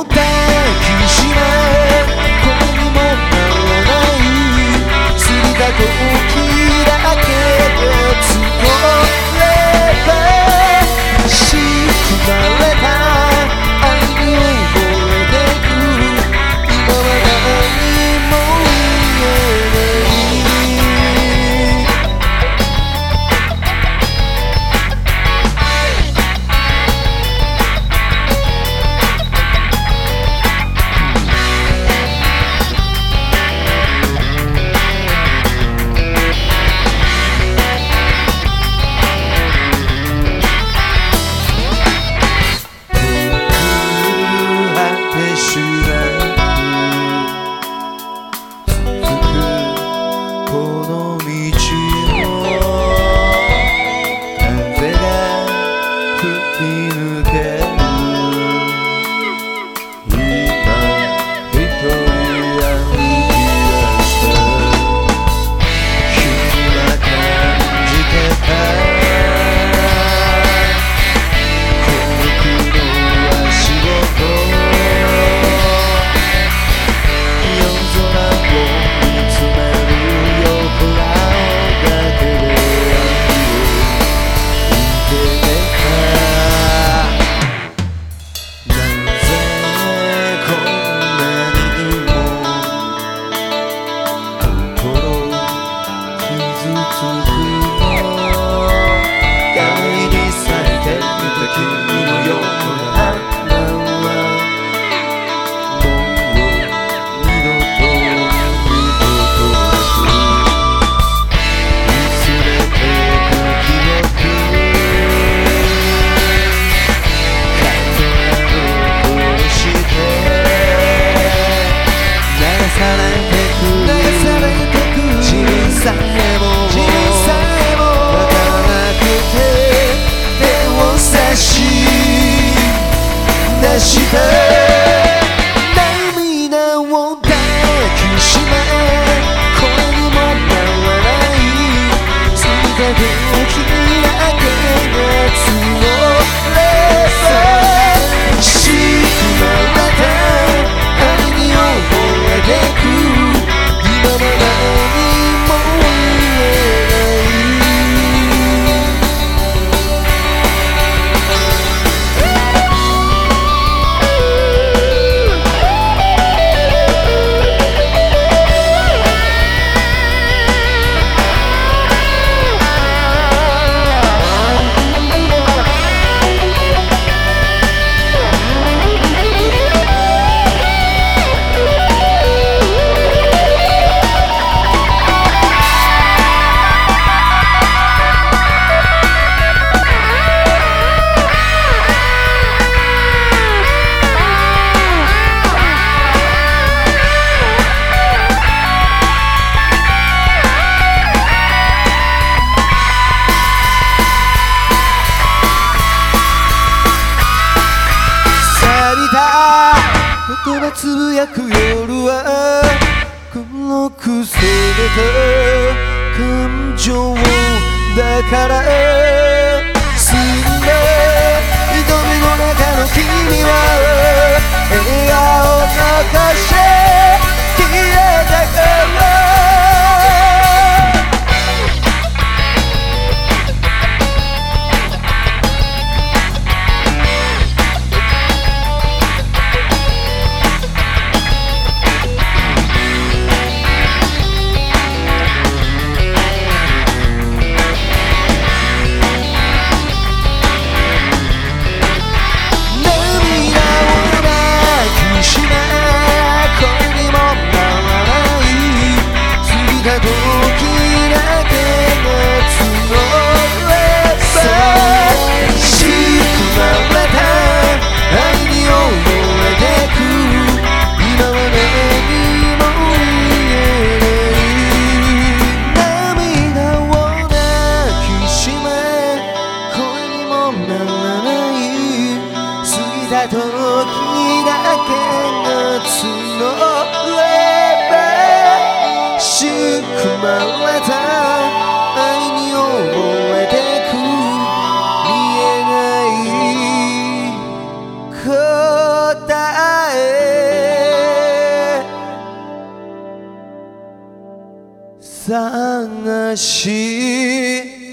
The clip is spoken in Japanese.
voltar. Nordeste 言葉つぶやく夜はこのくせれた感情だから澄んだ瞳の中の君は時だけが募れば仕組まれた愛に溺えてく。見えない答え。探し